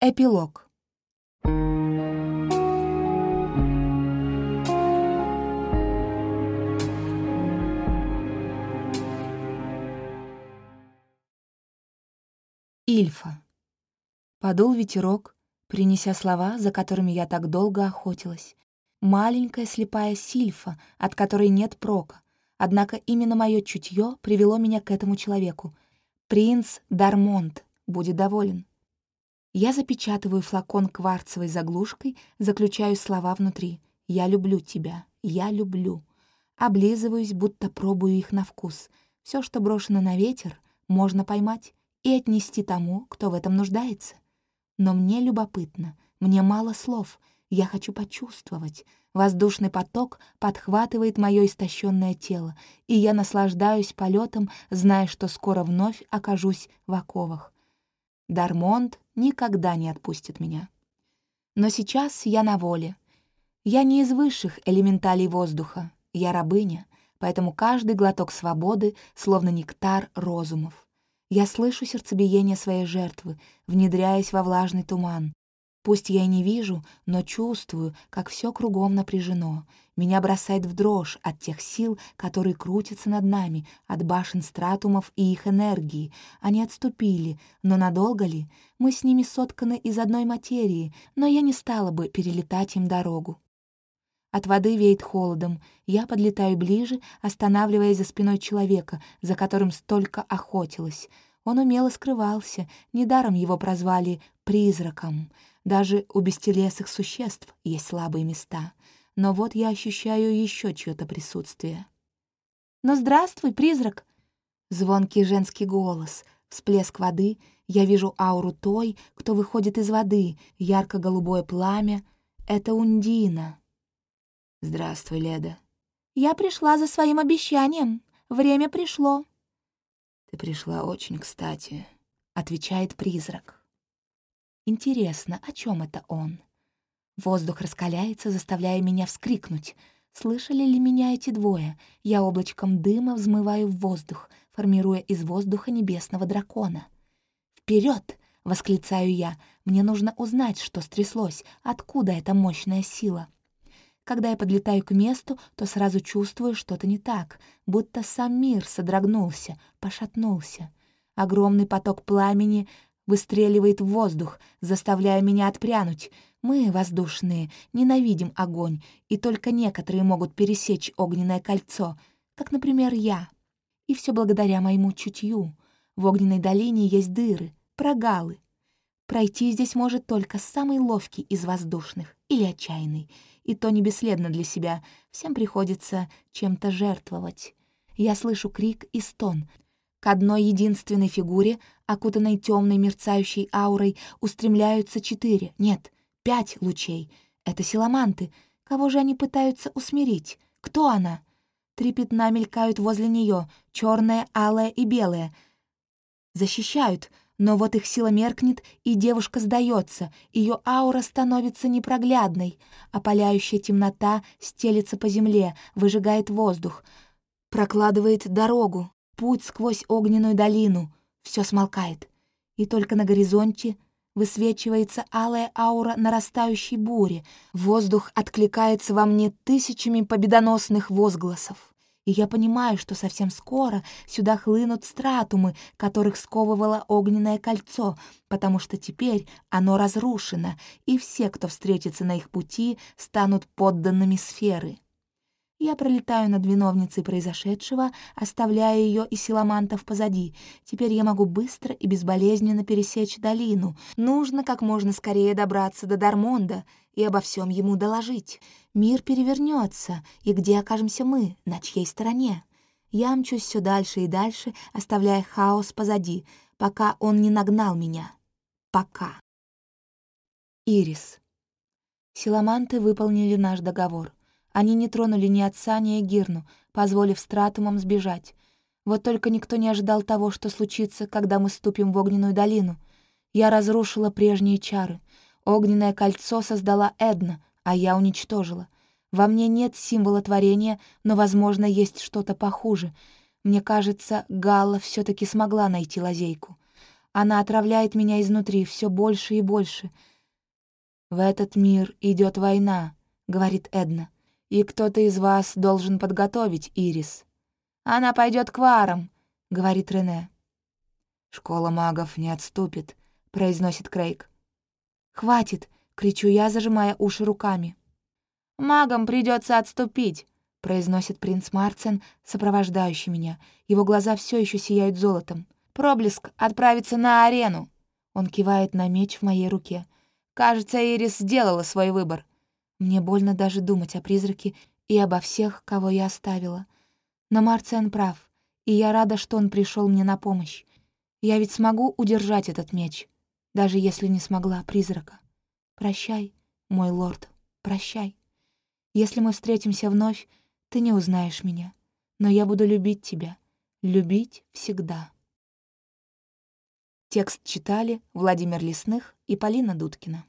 Эпилог. Ильфа. Подул ветерок, принеся слова, за которыми я так долго охотилась. Маленькая слепая сильфа, от которой нет прока. Однако именно мое чутье привело меня к этому человеку. Принц Дармонт будет доволен. Я запечатываю флакон кварцевой заглушкой, заключаю слова внутри. «Я люблю тебя, я люблю». Облизываюсь, будто пробую их на вкус. Все, что брошено на ветер, можно поймать и отнести тому, кто в этом нуждается. Но мне любопытно, мне мало слов, я хочу почувствовать. Воздушный поток подхватывает мое истощенное тело, и я наслаждаюсь полетом, зная, что скоро вновь окажусь в оковах. Дармонд никогда не отпустит меня. Но сейчас я на воле. Я не из высших элементалей воздуха, я рабыня, поэтому каждый глоток свободы словно нектар розумов. Я слышу сердцебиение своей жертвы, внедряясь во влажный туман. Пусть я и не вижу, но чувствую, как все кругом напряжено. Меня бросает в дрожь от тех сил, которые крутятся над нами, от башен стратумов и их энергии. Они отступили, но надолго ли? Мы с ними сотканы из одной материи, но я не стала бы перелетать им дорогу. От воды веет холодом. Я подлетаю ближе, останавливаясь за спиной человека, за которым столько охотилась. Он умело скрывался, недаром его прозвали «призраком». Даже у бестелесых существ есть слабые места. Но вот я ощущаю еще чьё-то присутствие. «Ну, здравствуй, призрак!» Звонкий женский голос, всплеск воды. Я вижу ауру той, кто выходит из воды, ярко-голубое пламя. Это Ундина. «Здравствуй, Леда». «Я пришла за своим обещанием. Время пришло». «Ты пришла очень кстати», — отвечает призрак. Интересно, о чем это он? Воздух раскаляется, заставляя меня вскрикнуть. Слышали ли меня эти двое? Я облачком дыма взмываю в воздух, формируя из воздуха небесного дракона. Вперед! восклицаю я. «Мне нужно узнать, что стряслось, откуда эта мощная сила». Когда я подлетаю к месту, то сразу чувствую что-то не так, будто сам мир содрогнулся, пошатнулся. Огромный поток пламени выстреливает в воздух, заставляя меня отпрянуть. Мы, воздушные, ненавидим огонь, и только некоторые могут пересечь огненное кольцо, как, например, я. И все благодаря моему чутью. В огненной долине есть дыры, прогалы. Пройти здесь может только самый ловкий из воздушных или отчаянный, и то не бесследно для себя, всем приходится чем-то жертвовать. Я слышу крик и стон — к одной единственной фигуре, окутанной темной мерцающей аурой, устремляются четыре, нет, пять лучей. Это силаманты. Кого же они пытаются усмирить? Кто она? Три пятна мелькают возле нее, черное, алое и белое. Защищают, но вот их сила меркнет, и девушка сдается, ее аура становится непроглядной. Опаляющая темнота стелится по земле, выжигает воздух, прокладывает дорогу, Путь сквозь огненную долину. Все смолкает. И только на горизонте высвечивается алая аура нарастающей бури. Воздух откликается во мне тысячами победоносных возгласов. И я понимаю, что совсем скоро сюда хлынут стратумы, которых сковывало огненное кольцо, потому что теперь оно разрушено, и все, кто встретится на их пути, станут подданными сферы. Я пролетаю над виновницей произошедшего, оставляя ее и силамантов позади. Теперь я могу быстро и безболезненно пересечь долину. Нужно как можно скорее добраться до Дармонда и обо всем ему доложить. Мир перевернется, и где окажемся мы, на чьей стороне? Я мчусь все дальше и дальше, оставляя хаос позади, пока он не нагнал меня. Пока. Ирис. Силаманты выполнили наш договор. Они не тронули ни отца, ни Эгирну, позволив стратумам сбежать. Вот только никто не ожидал того, что случится, когда мы ступим в огненную долину. Я разрушила прежние чары. Огненное кольцо создала Эдна, а я уничтожила. Во мне нет символа творения, но, возможно, есть что-то похуже. Мне кажется, Галла все таки смогла найти лазейку. Она отравляет меня изнутри все больше и больше. «В этот мир идет война», — говорит Эдна. «И кто-то из вас должен подготовить Ирис». «Она пойдет к варам», — говорит Рене. «Школа магов не отступит», — произносит Крейг. «Хватит!» — кричу я, зажимая уши руками. «Магам придется отступить», — произносит принц Марцен, сопровождающий меня. Его глаза все еще сияют золотом. «Проблеск отправится на арену!» Он кивает на меч в моей руке. «Кажется, Ирис сделала свой выбор. Мне больно даже думать о призраке и обо всех, кого я оставила. Но Марциан прав, и я рада, что он пришел мне на помощь. Я ведь смогу удержать этот меч, даже если не смогла призрака. Прощай, мой лорд, прощай. Если мы встретимся вновь, ты не узнаешь меня, но я буду любить тебя, любить всегда. Текст читали Владимир Лесных и Полина Дудкина.